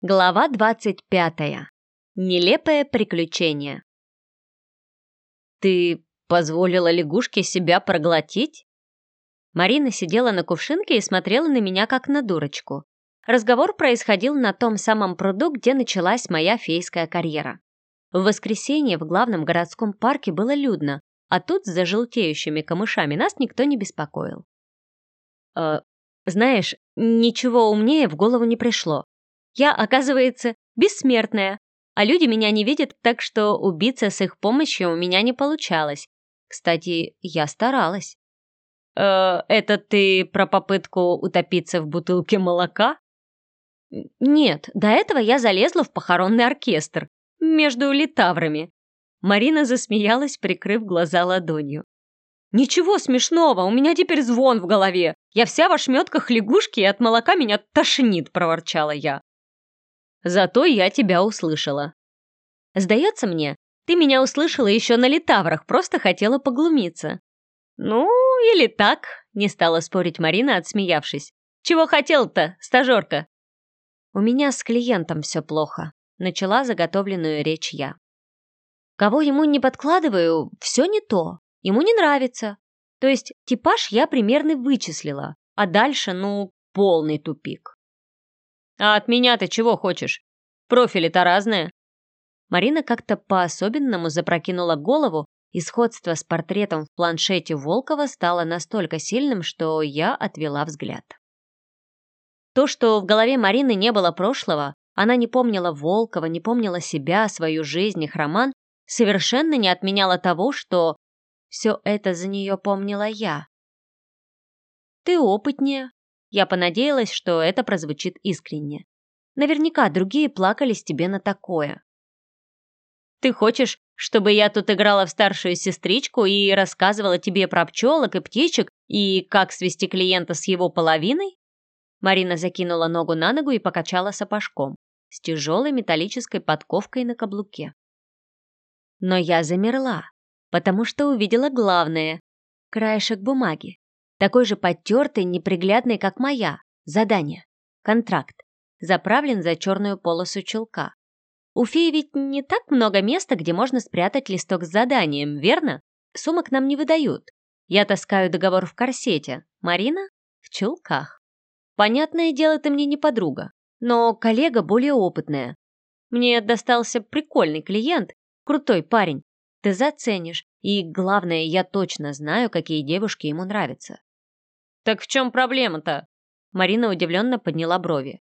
Глава 25. Нелепое приключение. «Ты позволила лягушке себя проглотить?» Марина сидела на кувшинке и смотрела на меня как на дурочку. Разговор происходил на том самом пруду, где началась моя фейская карьера. В воскресенье в главном городском парке было людно, а тут с зажелтеющими камышами нас никто не беспокоил. «Э, «Знаешь, ничего умнее в голову не пришло», я, оказывается, бессмертная, а люди меня не видят, так что убиться с их помощью у меня не получалось. Кстати, я старалась. «Э, «Это ты про попытку утопиться в бутылке молока?» «Нет, до этого я залезла в похоронный оркестр, между литаврами». Марина засмеялась, прикрыв глаза ладонью. «Ничего смешного, у меня теперь звон в голове. Я вся в ошметках лягушки, и от молока меня тошнит», — проворчала я. Зато я тебя услышала. Сдается мне, ты меня услышала еще на литаврах, просто хотела поглумиться. Ну, или так, не стала спорить Марина, отсмеявшись. Чего хотел-то, стажерка? У меня с клиентом все плохо, начала заготовленную речь я. Кого ему не подкладываю, все не то. Ему не нравится. То есть типаж я примерно вычислила, а дальше, ну, полный тупик. А от меня ты чего хочешь? Профили-то разные. Марина как-то по-особенному запрокинула голову, и сходство с портретом в планшете Волкова стало настолько сильным, что я отвела взгляд. То, что в голове Марины не было прошлого, она не помнила Волкова, не помнила себя, свою жизнь, их роман, совершенно не отменяло того, что все это за нее помнила я. «Ты опытнее», я понадеялась, что это прозвучит искренне. Наверняка другие плакались тебе на такое. Ты хочешь, чтобы я тут играла в старшую сестричку и рассказывала тебе про пчелок и птичек и как свести клиента с его половиной? Марина закинула ногу на ногу и покачала сапожком с тяжелой металлической подковкой на каблуке. Но я замерла, потому что увидела главное — краешек бумаги такой же потертый, неприглядный, как моя. Задание. Контракт. Заправлен за черную полосу чулка. У феи ведь не так много места, где можно спрятать листок с заданием, верно? Сумок нам не выдают. Я таскаю договор в корсете. Марина — в чулках. Понятное дело, ты мне не подруга, но коллега более опытная. Мне достался прикольный клиент, крутой парень. Ты заценишь, и главное, я точно знаю, какие девушки ему нравятся. «Так в чем проблема-то?» Марина удивленно подняла брови.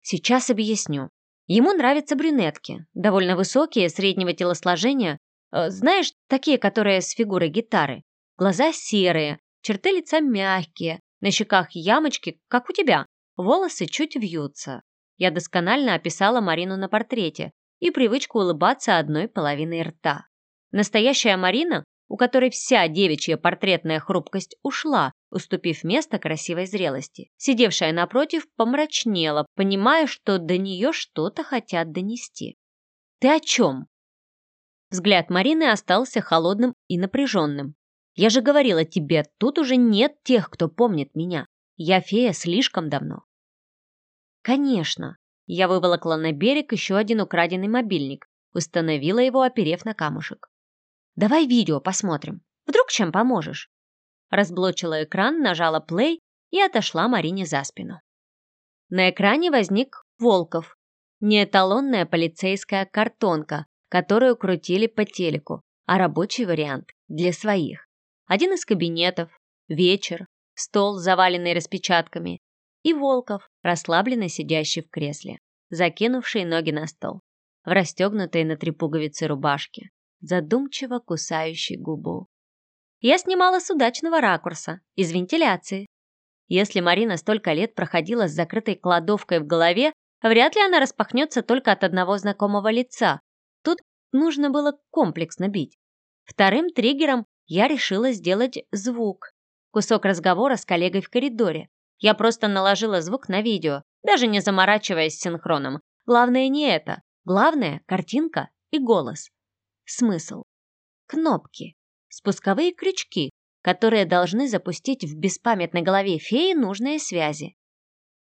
«Сейчас объясню. Ему нравятся брюнетки, довольно высокие, среднего телосложения. Э, знаешь, такие, которые с фигурой гитары. Глаза серые, черты лица мягкие, на щеках ямочки, как у тебя. Волосы чуть вьются. Я досконально описала Марину на портрете и привычку улыбаться одной половиной рта. Настоящая Марина у которой вся девичья портретная хрупкость ушла, уступив место красивой зрелости. Сидевшая напротив помрачнела, понимая, что до нее что-то хотят донести. «Ты о чем?» Взгляд Марины остался холодным и напряженным. «Я же говорила тебе, тут уже нет тех, кто помнит меня. Я фея слишком давно». «Конечно». Я выволокла на берег еще один украденный мобильник, установила его, оперев на камушек. Давай видео посмотрим. Вдруг чем поможешь?» Разблочила экран, нажала play и отошла Марине за спину. На экране возник Волков. Не эталонная полицейская картонка, которую крутили по телеку, а рабочий вариант для своих. Один из кабинетов, вечер, стол, заваленный распечатками, и Волков, расслабленно сидящий в кресле, закинувший ноги на стол, в расстегнутой на три пуговицы рубашке, задумчиво кусающий губу. Я снимала с удачного ракурса, из вентиляции. Если Марина столько лет проходила с закрытой кладовкой в голове, вряд ли она распахнется только от одного знакомого лица. Тут нужно было комплексно бить. Вторым триггером я решила сделать звук. Кусок разговора с коллегой в коридоре. Я просто наложила звук на видео, даже не заморачиваясь синхроном. Главное не это. Главное — картинка и голос. Смысл. Кнопки. Спусковые крючки, которые должны запустить в беспамятной голове феи нужные связи.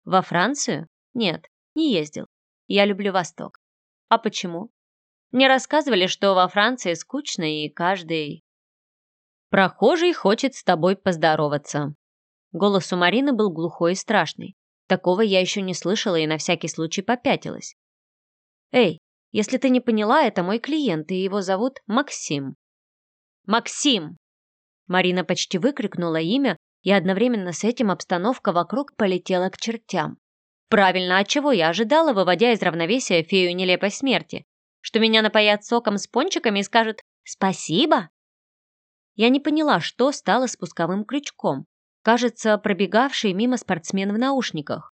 Во Францию? Нет, не ездил. Я люблю Восток. А почему? Мне рассказывали, что во Франции скучно, и каждый... Прохожий хочет с тобой поздороваться. Голос у Марины был глухой и страшный. Такого я еще не слышала и на всякий случай попятилась. «Эй, если ты не поняла, это мой клиент, и его зовут Максим». «Максим!» Марина почти выкрикнула имя, и одновременно с этим обстановка вокруг полетела к чертям. Правильно, от чего я ожидала, выводя из равновесия фею нелепой смерти? Что меня напоят соком с пончиками и скажут «спасибо»? Я не поняла, что стало спусковым крючком. Кажется, пробегавший мимо спортсмен в наушниках.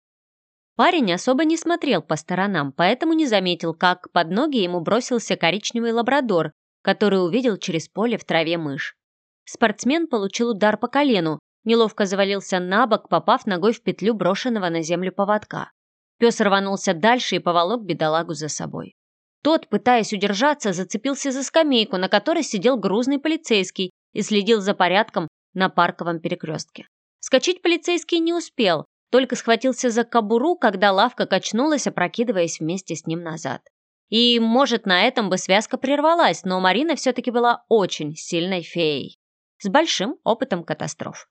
Парень особо не смотрел по сторонам, поэтому не заметил, как под ноги ему бросился коричневый лабрадор, который увидел через поле в траве мышь. Спортсмен получил удар по колену, неловко завалился на бок, попав ногой в петлю брошенного на землю поводка. Пес рванулся дальше и поволок бедолагу за собой. Тот, пытаясь удержаться, зацепился за скамейку, на которой сидел грузный полицейский и следил за порядком на парковом перекрестке. Скочить полицейский не успел, только схватился за кобуру, когда лавка качнулась, опрокидываясь вместе с ним назад. И, может, на этом бы связка прервалась, но Марина все-таки была очень сильной феей, с большим опытом катастроф.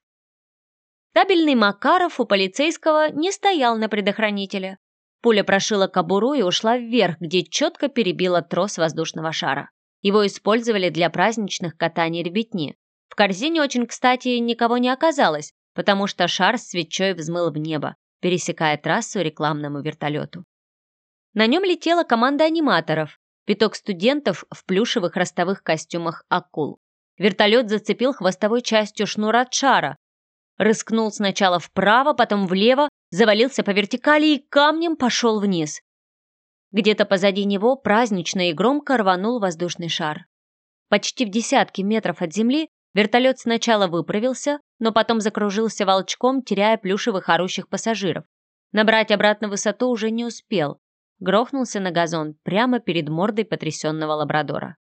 Табельный Макаров у полицейского не стоял на предохранителе. Пуля прошила кобуру и ушла вверх, где четко перебила трос воздушного шара. Его использовали для праздничных катаний ребятни. В корзине очень кстати никого не оказалось, потому что шар с свечой взмыл в небо, пересекая трассу рекламному вертолету. На нем летела команда аниматоров, пяток студентов в плюшевых ростовых костюмах акул. Вертолет зацепил хвостовой частью шнур от шара, Рыскнул сначала вправо, потом влево, завалился по вертикали и камнем пошел вниз. Где-то позади него празднично и громко рванул воздушный шар. Почти в десятке метров от земли вертолет сначала выправился, но потом закружился волчком, теряя плюшевых орущих пассажиров. Набрать обратно высоту уже не успел. Грохнулся на газон прямо перед мордой потрясенного лабрадора.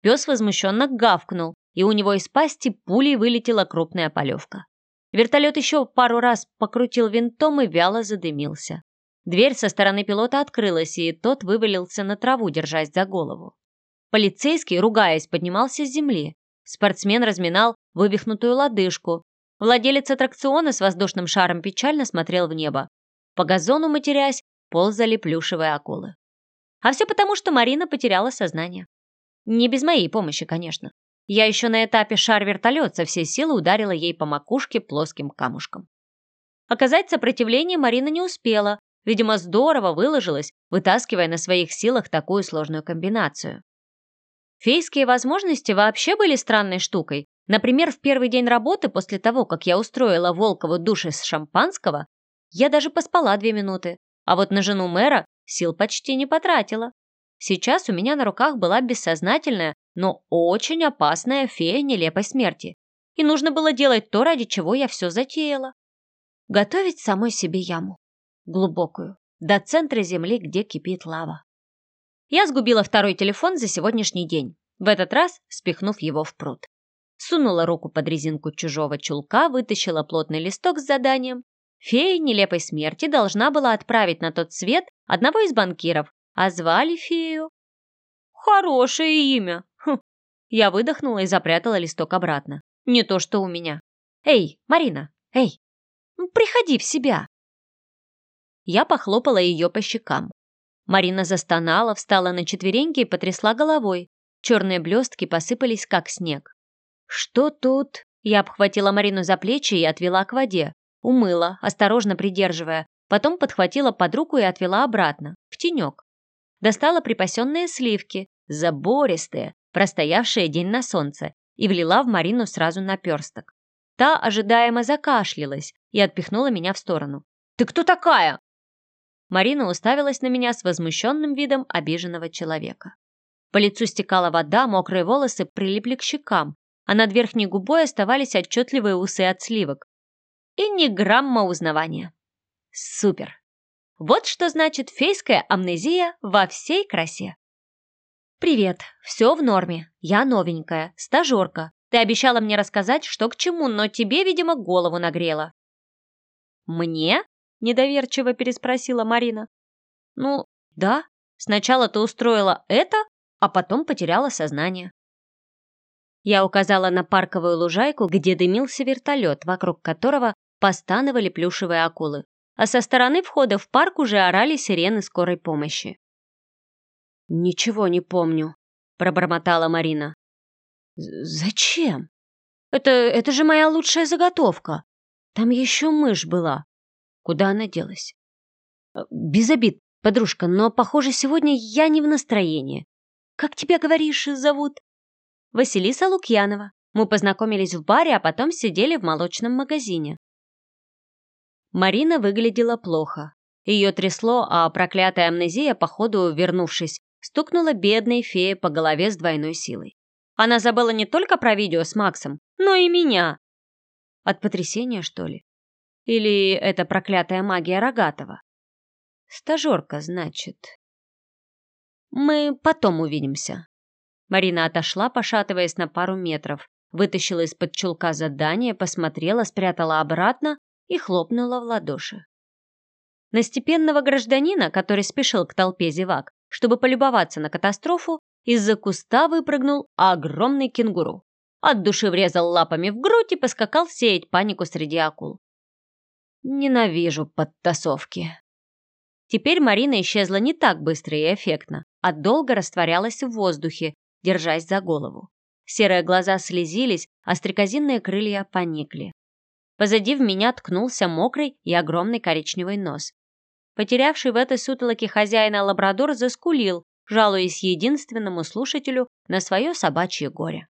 Пес возмущенно гавкнул, и у него из пасти пулей вылетела крупная полевка. Вертолет еще пару раз покрутил винтом и вяло задымился. Дверь со стороны пилота открылась, и тот вывалился на траву, держась за голову. Полицейский, ругаясь, поднимался с земли. Спортсмен разминал вывихнутую лодыжку. Владелец аттракциона с воздушным шаром печально смотрел в небо. По газону, матерясь, ползали плюшевые акулы. А все потому, что Марина потеряла сознание. Не без моей помощи, конечно. Я еще на этапе шар-вертолет со всей силы ударила ей по макушке плоским камушком. Оказать сопротивление Марина не успела, видимо, здорово выложилась, вытаскивая на своих силах такую сложную комбинацию. Фейские возможности вообще были странной штукой. Например, в первый день работы, после того, как я устроила Волкову душ из шампанского, я даже поспала две минуты, а вот на жену мэра сил почти не потратила. Сейчас у меня на руках была бессознательная, но очень опасная фея нелепой смерти. И нужно было делать то, ради чего я все затеяла. Готовить самой себе яму. Глубокую. До центра земли, где кипит лава. Я сгубила второй телефон за сегодняшний день, в этот раз спихнув его в пруд. Сунула руку под резинку чужого чулка, вытащила плотный листок с заданием. Фея нелепой смерти должна была отправить на тот свет одного из банкиров, а звали фею... Хорошее имя. Хм. Я выдохнула и запрятала листок обратно. Не то, что у меня. Эй, Марина, эй, приходи в себя. Я похлопала ее по щекам. Марина застонала, встала на четвереньки и потрясла головой. Черные блестки посыпались, как снег. «Что тут?» Я обхватила Марину за плечи и отвела к воде. Умыла, осторожно придерживая. Потом подхватила под руку и отвела обратно, в тенек. Достала припасенные сливки, забористые, простоявшие день на солнце, и влила в Марину сразу наперсток. Та ожидаемо закашлялась и отпихнула меня в сторону. «Ты кто такая?» Марина уставилась на меня с возмущенным видом обиженного человека. По лицу стекала вода, мокрые волосы прилипли к щекам, а над верхней губой оставались отчетливые усы от сливок. И ни грамма узнавания. Супер! Вот что значит фейская амнезия во всей красе. «Привет, все в норме. Я новенькая, стажерка. Ты обещала мне рассказать, что к чему, но тебе, видимо, голову нагрело». «Мне?» – недоверчиво переспросила Марина. «Ну, Да, сначала ты устроила это, а потом потеряла сознание. Я указала на парковую лужайку, где дымился вертолет, вокруг которого постановали плюшевые акулы, а со стороны входа в парк уже орали сирены скорой помощи. «Ничего не помню», — пробормотала Марина. «Зачем? Это, это же моя лучшая заготовка. Там еще мышь была. Куда она делась?» «Э, «Без обид, подружка, но, похоже, сегодня я не в настроении. Как тебя, говоришь, зовут?» «Василиса Лукьянова. Мы познакомились в баре, а потом сидели в молочном магазине». Марина выглядела плохо. Ее трясло, а проклятая амнезия, походу вернувшись, стукнула бедной фее по голове с двойной силой. Она забыла не только про видео с Максом, но и меня. От потрясения, что ли? Или это проклятая магия Рогатова? Стажерка, значит. Мы потом увидимся. Марина отошла, пошатываясь на пару метров, вытащила из-под чулка задание, посмотрела, спрятала обратно и хлопнула в ладоши. На степенного гражданина, который спешил к толпе зевак, чтобы полюбоваться на катастрофу, из-за куста выпрыгнул огромный кенгуру. От души врезал лапами в грудь и поскакал сеять панику среди акул. Ненавижу подтасовки. Теперь Марина исчезла не так быстро и эффектно, а долго растворялась в воздухе, держась за голову. Серые глаза слезились, а стрекозинные крылья поникли. Позади в меня ткнулся мокрый и огромный коричневый нос. Потерявший в этой сутолоке хозяина лабрадор заскулил, жалуясь единственному слушателю на свое собачье горе.